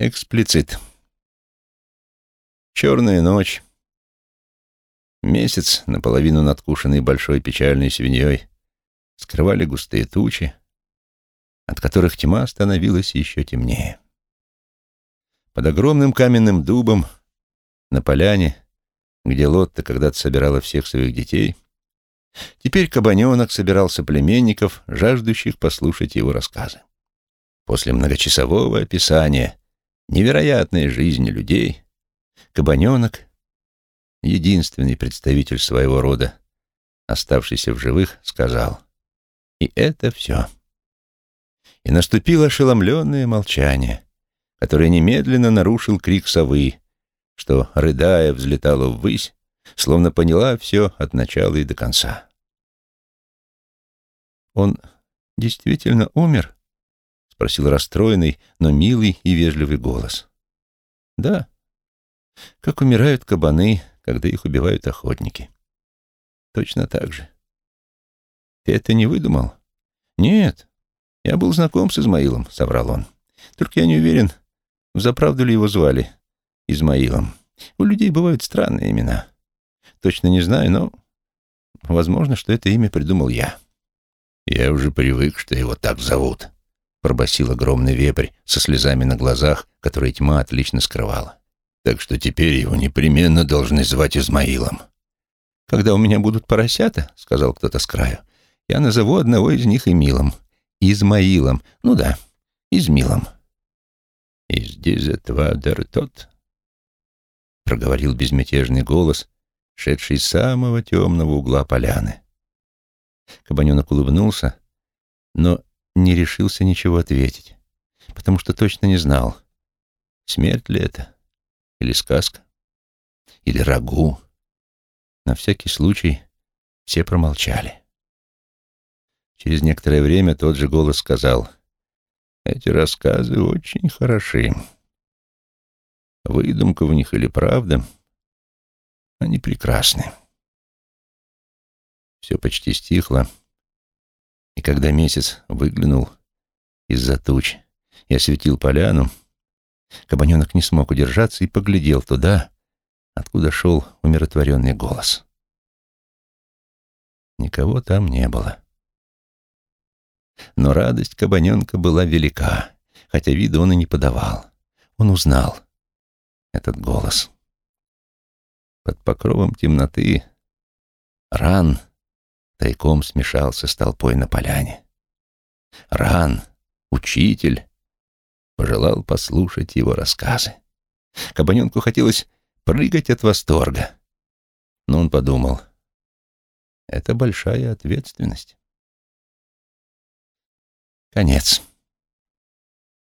Эксплицит. Черная ночь. Месяц, наполовину надкушенный большой печальной свиньей, скрывали густые тучи, от которых тьма становилась еще темнее. Под огромным каменным дубом на поляне, где Лотта когда-то собирала всех своих детей, теперь кабаненок собирал соплеменников, жаждущих послушать его рассказы. После многочасового описания невероятной жизни людей, кабаненок, единственный представитель своего рода, оставшийся в живых, сказал «И это все». И наступило ошеломленное молчание, которое немедленно нарушил крик совы, что, рыдая, взлетала ввысь, словно поняла все от начала и до конца. «Он действительно умер?» — спросил расстроенный, но милый и вежливый голос. «Да, как умирают кабаны, когда их убивают охотники. Точно так же. Ты это не выдумал? Нет, я был знаком с Измаилом, — соврал он. Только я не уверен, взаправду ли его звали Измаилом. У людей бывают странные имена. Точно не знаю, но возможно, что это имя придумал я. Я уже привык, что его так зовут, — пробасил огромный вепрь со слезами на глазах, которые тьма отлично скрывала. Так что теперь его непременно должны звать Измаилом. «Когда у меня будут поросята, — сказал кто-то с краю, — я назову одного из них Эмилом. Измаилом. Ну да, Измилом». «Из дизетвадер тот», — проговорил безмятежный голос, шедший из самого темного угла поляны. Кабаненок улыбнулся, но не решился ничего ответить, потому что точно не знал, смерть ли это или сказка? Или рагу? На всякий случай все промолчали. Через некоторое время тот же голос сказал, «Эти рассказы очень хороши. Выдумка в них или правда, они прекрасны». Все почти стихло, и когда месяц выглянул из-за туч и осветил поляну, Кабаненок не смог удержаться и поглядел туда, откуда шел умиротворенный голос. Никого там не было. Но радость кабаненка была велика, хотя вида он и не подавал. Он узнал этот голос. Под покровом темноты ран тайком смешался с толпой на поляне. Ран, учитель, пожелал послушать его рассказы. Кабаненку хотелось прыгать от восторга. Но он подумал, это большая ответственность. Конец.